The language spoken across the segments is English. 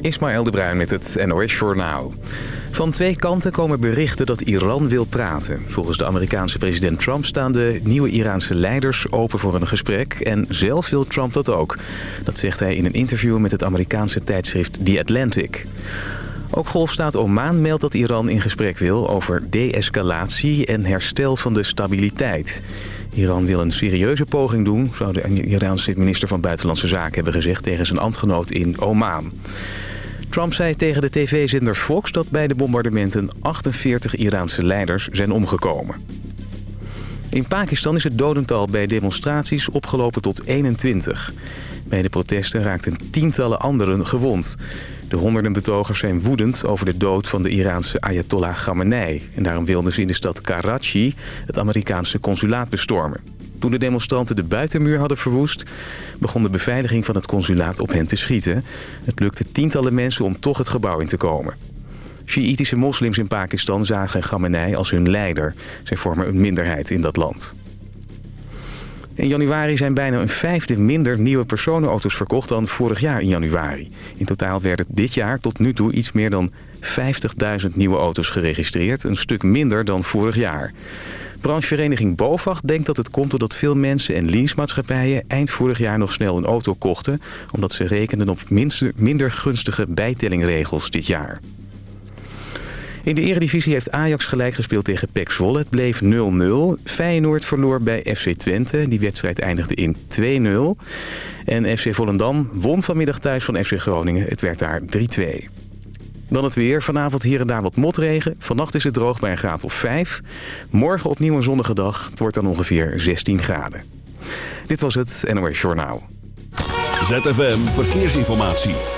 Ismaël de Bruin met het NOS Journaal. Van twee kanten komen berichten dat Iran wil praten. Volgens de Amerikaanse president Trump staan de nieuwe Iraanse leiders open voor een gesprek. En zelf wil Trump dat ook. Dat zegt hij in een interview met het Amerikaanse tijdschrift The Atlantic. Ook Golfstaat Oman meldt dat Iran in gesprek wil over de-escalatie en herstel van de stabiliteit. Iran wil een serieuze poging doen, zou de Iraanse minister van Buitenlandse Zaken hebben gezegd tegen zijn ambtgenoot in Oman. Trump zei tegen de tv-zender Fox dat bij de bombardementen 48 Iraanse leiders zijn omgekomen. In Pakistan is het dodental bij demonstraties opgelopen tot 21. Bij de protesten raakten tientallen anderen gewond. De honderden betogers zijn woedend over de dood van de Iraanse Ayatollah Khamenei. En daarom wilden ze in de stad Karachi het Amerikaanse consulaat bestormen. Toen de demonstranten de buitenmuur hadden verwoest... begon de beveiliging van het consulaat op hen te schieten. Het lukte tientallen mensen om toch het gebouw in te komen. Sjiïtische moslims in Pakistan zagen Khamenei als hun leider. Zij vormen een minderheid in dat land. In januari zijn bijna een vijfde minder nieuwe personenauto's verkocht dan vorig jaar in januari. In totaal werden dit jaar tot nu toe iets meer dan 50.000 nieuwe auto's geregistreerd. Een stuk minder dan vorig jaar. Branchevereniging BOVAG denkt dat het komt doordat veel mensen en leasemaatschappijen eind vorig jaar nog snel een auto kochten... omdat ze rekenden op minder gunstige bijtellingregels dit jaar. In de eredivisie heeft Ajax gelijk gespeeld tegen PEC Zwolle. Het bleef 0-0. Feyenoord verloor bij FC Twente. Die wedstrijd eindigde in 2-0. En FC Volendam won vanmiddag thuis van FC Groningen. Het werd daar 3-2. Dan het weer. Vanavond hier en daar wat motregen. Vannacht is het droog bij een graad of 5. Morgen opnieuw een zonnige dag. Het wordt dan ongeveer 16 graden. Dit was het NOS Journaal. ZFM Verkeersinformatie.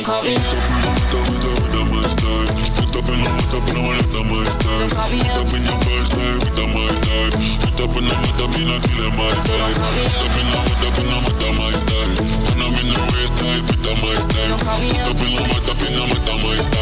don't call me up. Don't call me up. Don't call me up I'm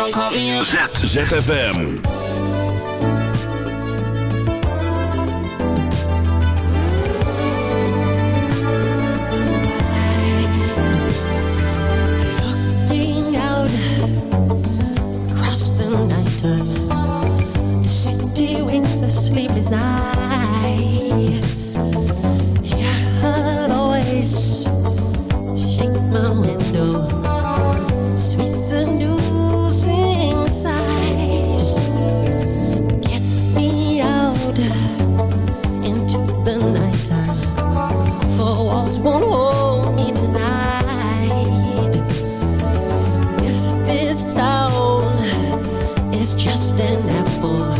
So don't call me up Z, ZFM. Just an apple,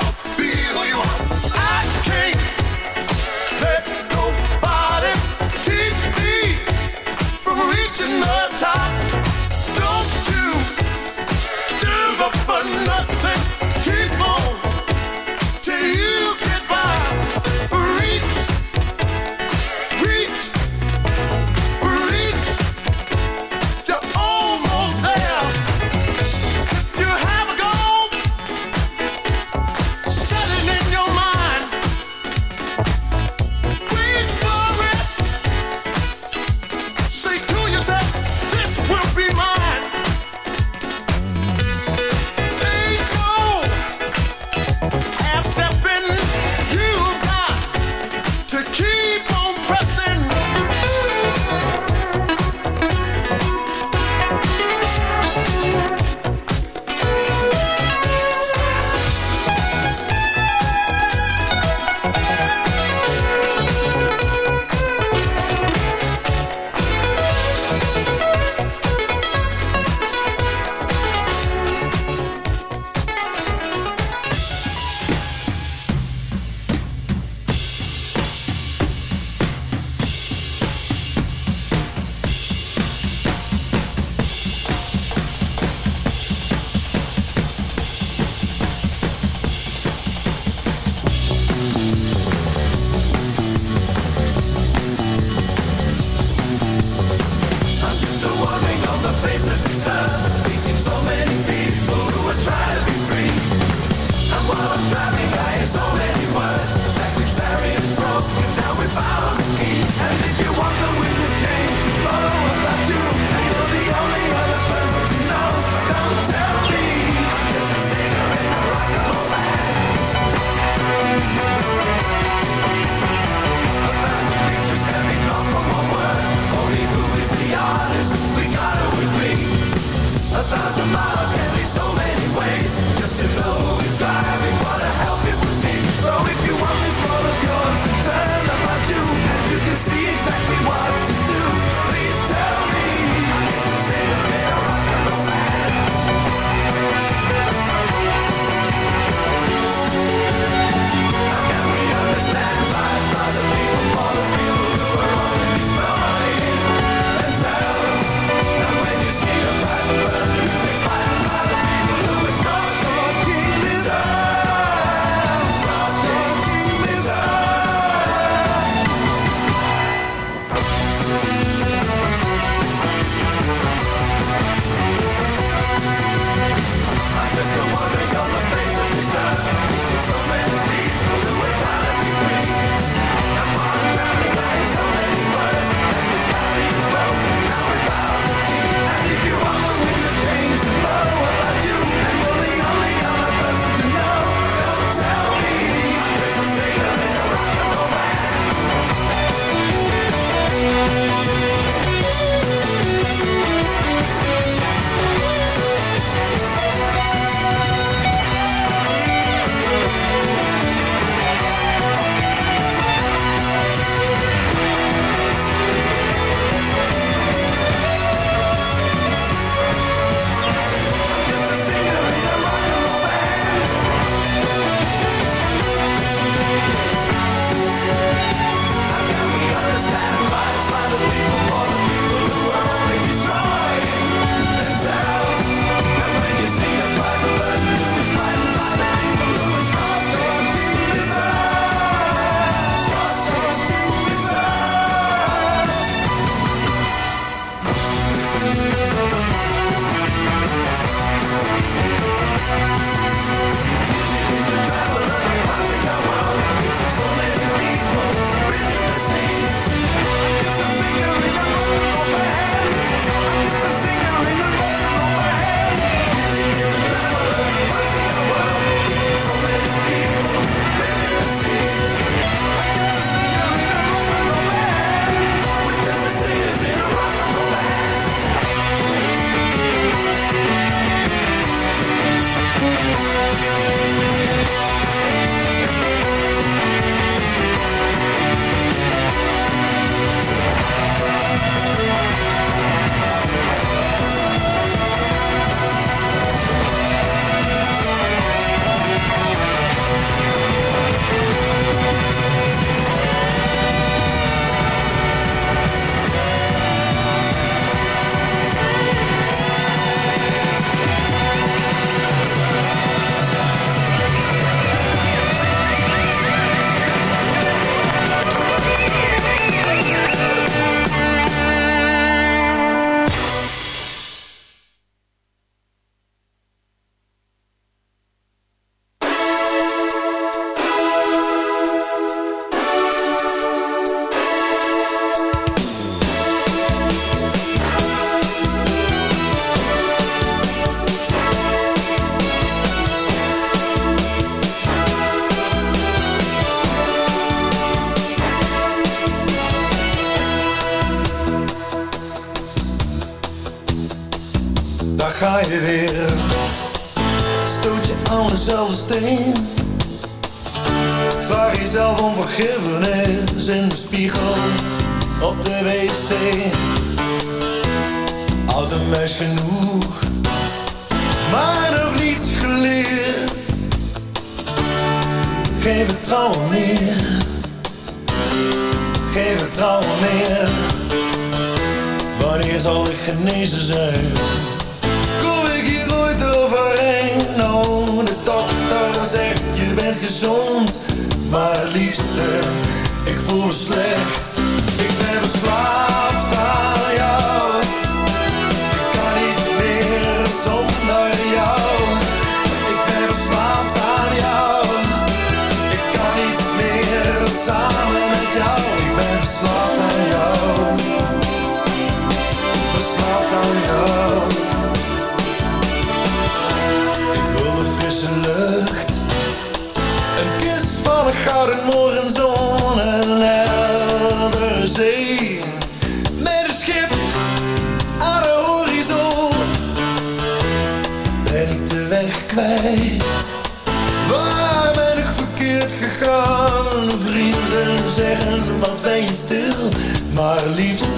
Waar ben ik verkeerd gegaan? Vrienden zeggen, wat ben je stil, maar liefst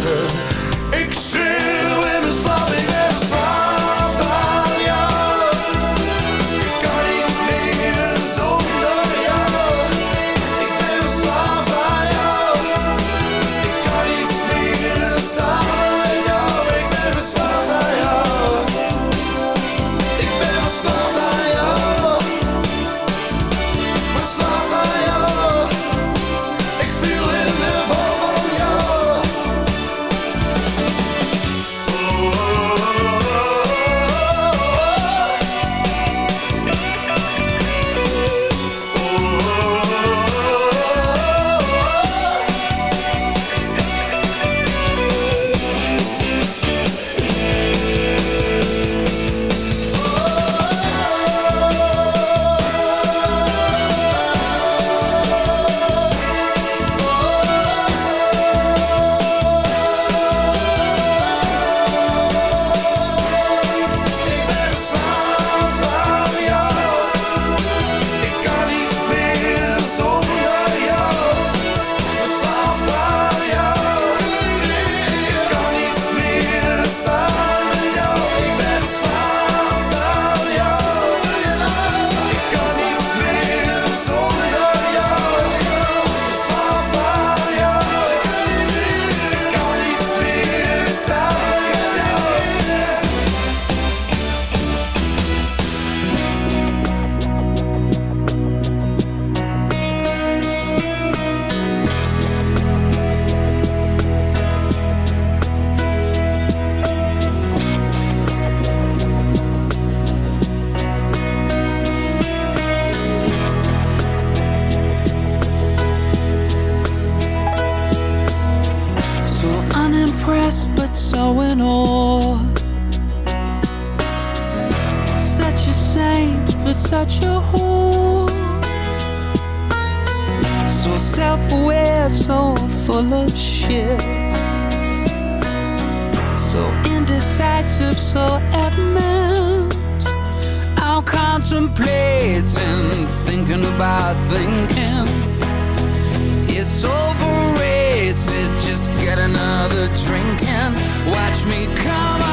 start thinking it's overrated. Just get another drink and watch me come.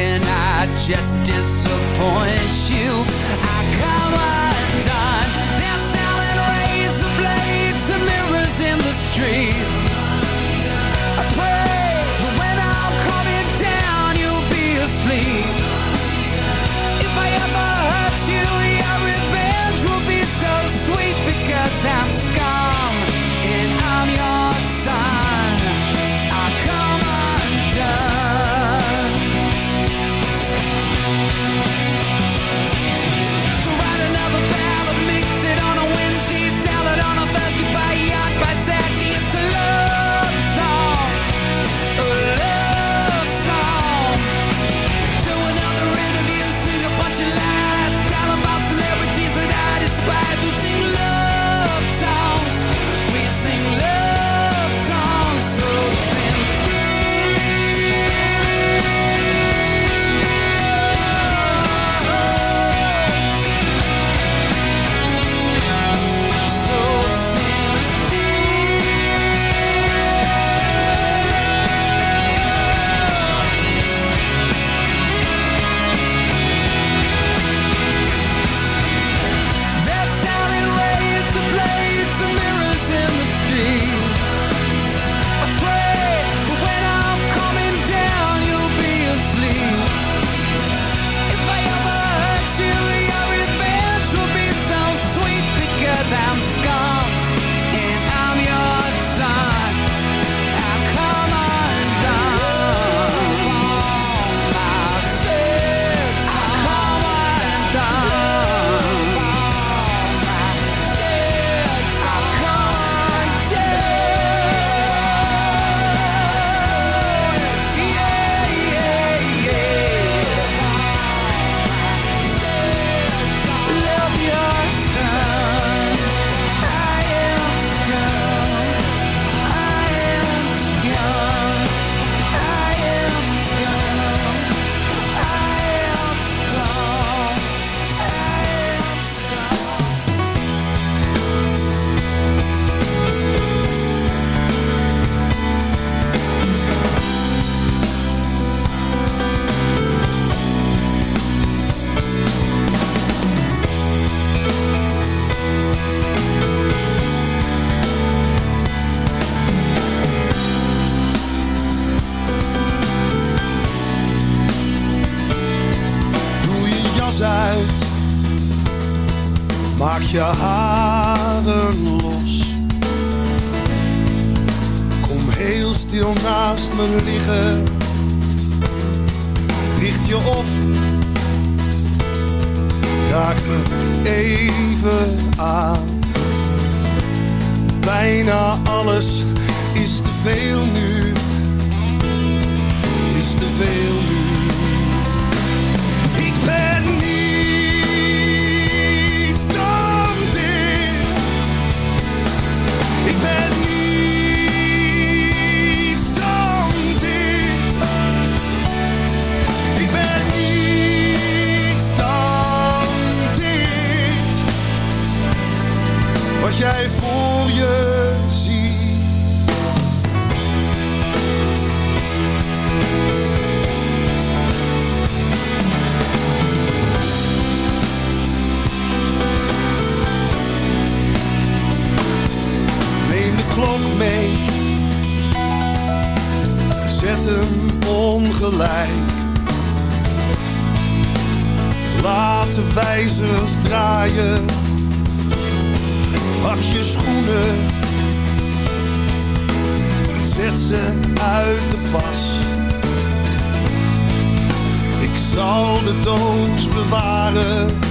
I just disappoint you. I come undone. They're selling razor blades and mirrors in the street. I pray that when I'm coming down you'll be asleep. If I ever hurt you your revenge will be so sweet because I'm Laat de wijzers draaien. Ach, je schoenen. Zet ze uit de pas. Ik zal de doos bewaren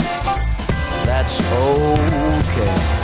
that's okay.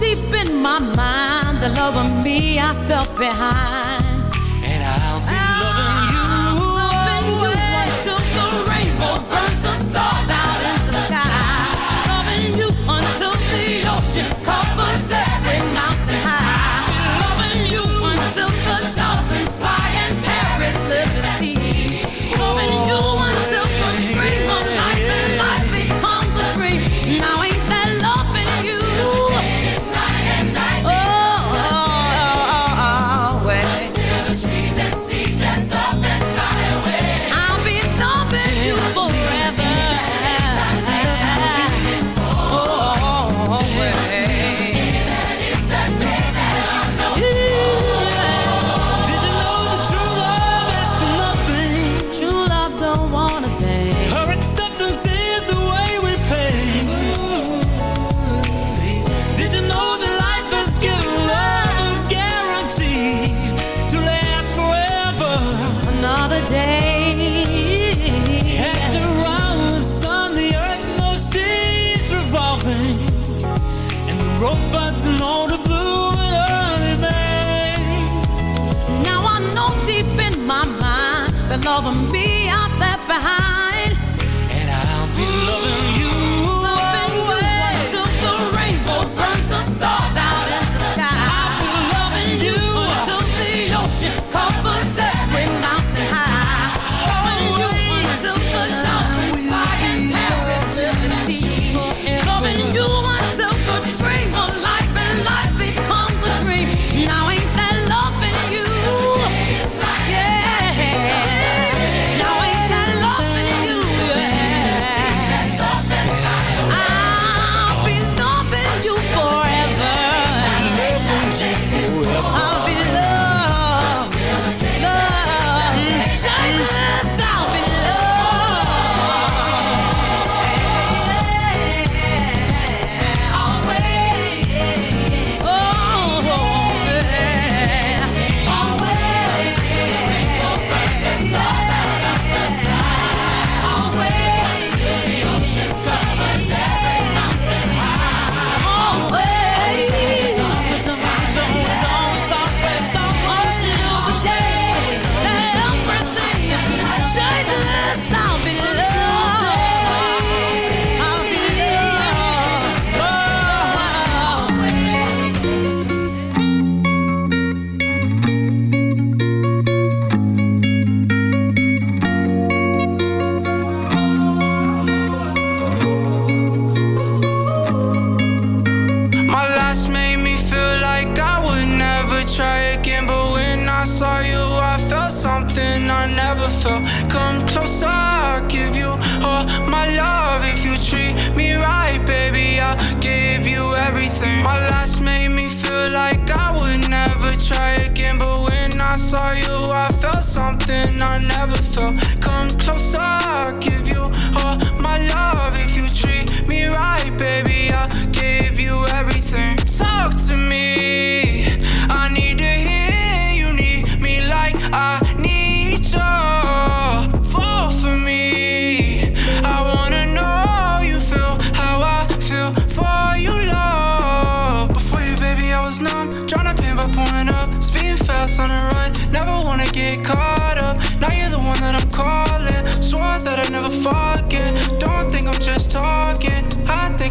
deep in my mind, the love of me I felt behind.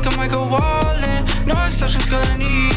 like a Michael Wallen. No exceptions, gonna need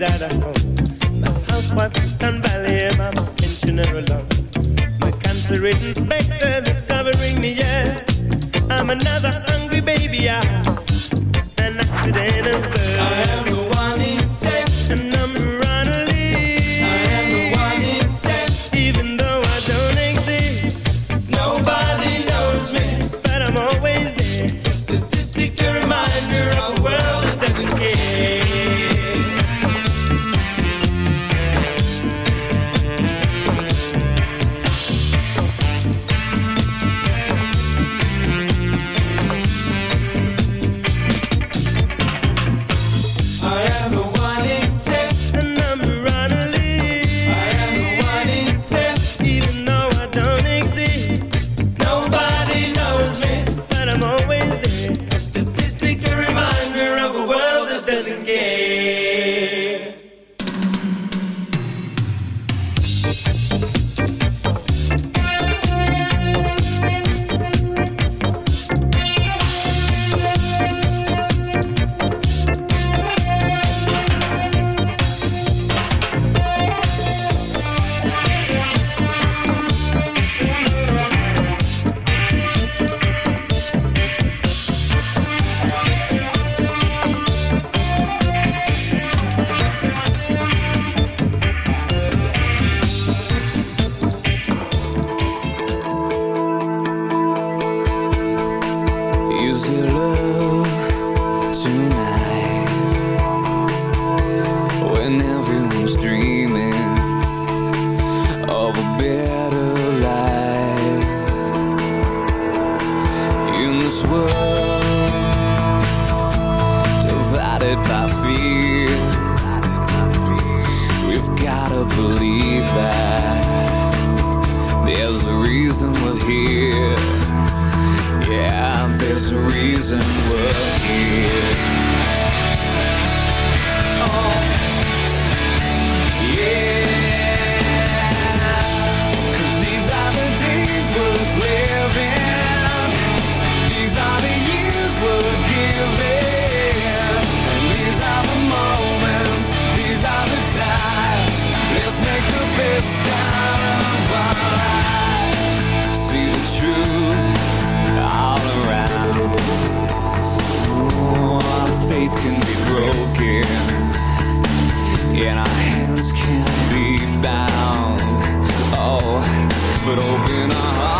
that I own. My housewife Is your love tonight. When everyone's dreaming. faith can be broken and our hands can be bound. Oh, but open our hearts.